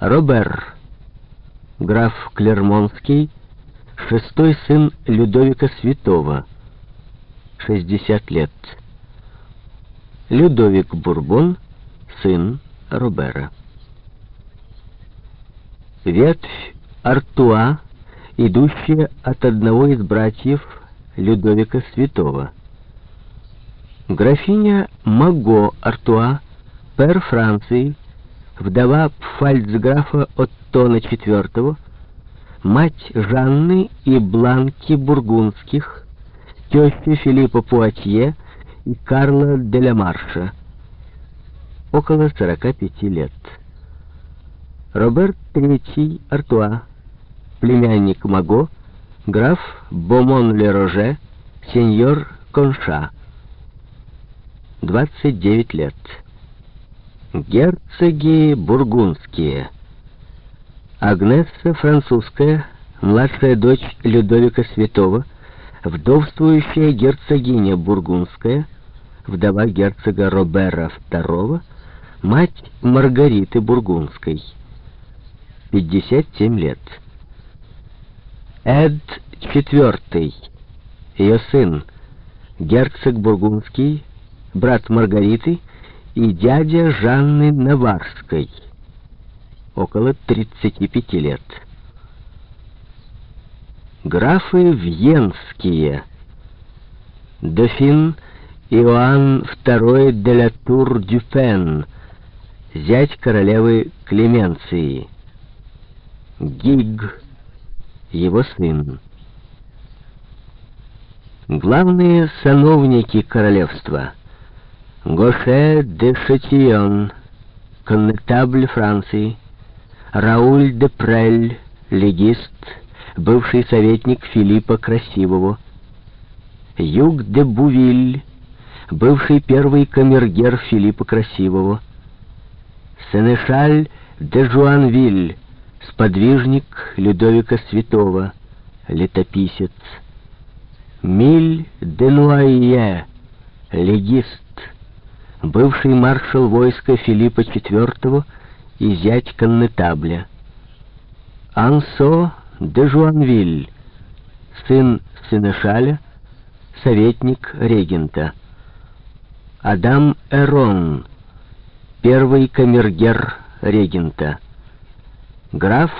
Робер, граф Клермонский, шестой сын Людовика Святого, 60 лет. Людовик Бурбон, сын Робера. Ветвь Артуа, идущая от одного из братьев Людовика Святого. Графиня Маго Артуа, пер Франции, вдова пфальцграфа Оттона IV, мать Жанны и Бланки Бургундских, теща Филиппа Пуатье и Карла де ла Марша, около 45 лет. Роберт III Артуа, племянник Маго, граф Бомон-ле-Роже, сеньор Конша, 29 лет. Герцоги бургундские. Агнесса французская, младшая дочь Людовика Святого, вдовствующая герцогиня бургундская, вдова герцога Робера II, мать Маргариты Бургундской. 57 лет. Эд IV, ее сын, герцог Бургундский, брат Маргариты и дядя Жанны Наварской, около 35 лет. Графы Вьенские, дофин Иоанн II де ла Тур-Дюпен, зять королевы Клеменции, Гиг, его сын. Главные сановники королевства — Гоше де Шатион, коннетабль Франции, Рауль де Прель, легист, бывший советник Филиппа Красивого, Юг де Бувиль, бывший первый камергер Филиппа Красивого, Сенешаль де Жуанвиль, сподвижник Людовика Святого, летописец, Миль де Нуайе, легист, бывший маршал войска Филиппа IV и зять коннетабля. Ансо де Жуанвиль, сын Сенешаля, советник регента. Адам Эрон, первый камергер регента. Граф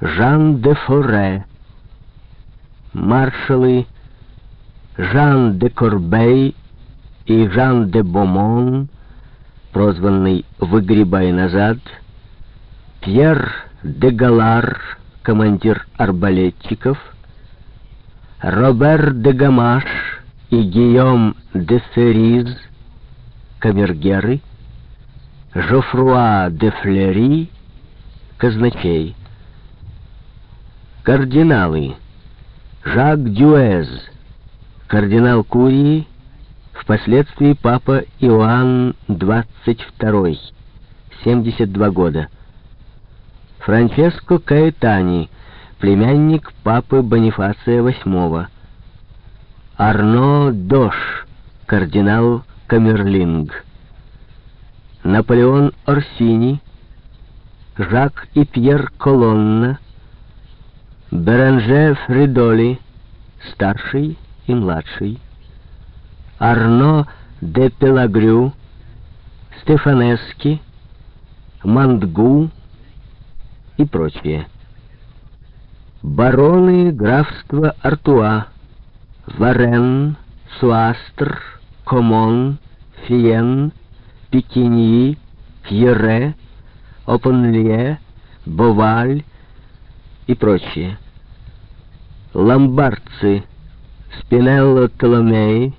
Жан де Форе, маршалы Жан де Корбей и Жан де Бомон, прозванный «Выгребай назад», Пьер де Галар, командир арбалетчиков, Робер де Гамаш и Гийом де Сериз, камергеры, Жофруа де Флери, казначей. Кардиналы. Жак Дюэз, кардинал Курии, Впоследствии папа Иоанн XXII, 72 года. Франческо Каэтани, племянник папы Бонифация VIII. Арно Дош, кардинал Камерлинг. Наполеон Орсини, Жак и Пьер Колонна, Беранже Фридоли, старший и младший. Арно де Пелагрю, Стефанески, Мандгу и прочие. Бароны графства Артуа, Варен, Суастр, Комон, Фиен, Пекиньи, Фьере, Опенлие, Боваль и прочие. Ломбардцы, Спинелло Толомей,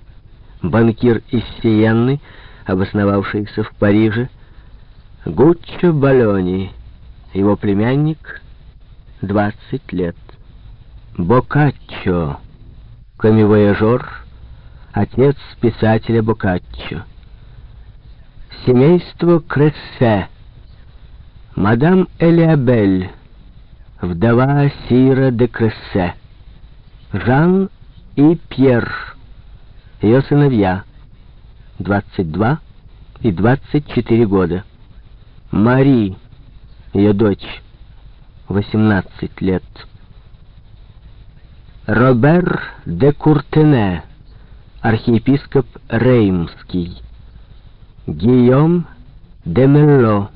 банкир из Сиенны, обосновавшийся в Париже, Гуччо Балони, его племянник, 20 лет. Бокаччо, камевояжер, отец писателя Бокаччо. Семейство Крессе, мадам Элиабель, вдова Сира де Крессе, Жан и Пьер, ее сыновья, 22 и 24 года. Мари, ее дочь, 18 лет. Робер де Куртене, архиепископ Реймский. Гийом де Мелло,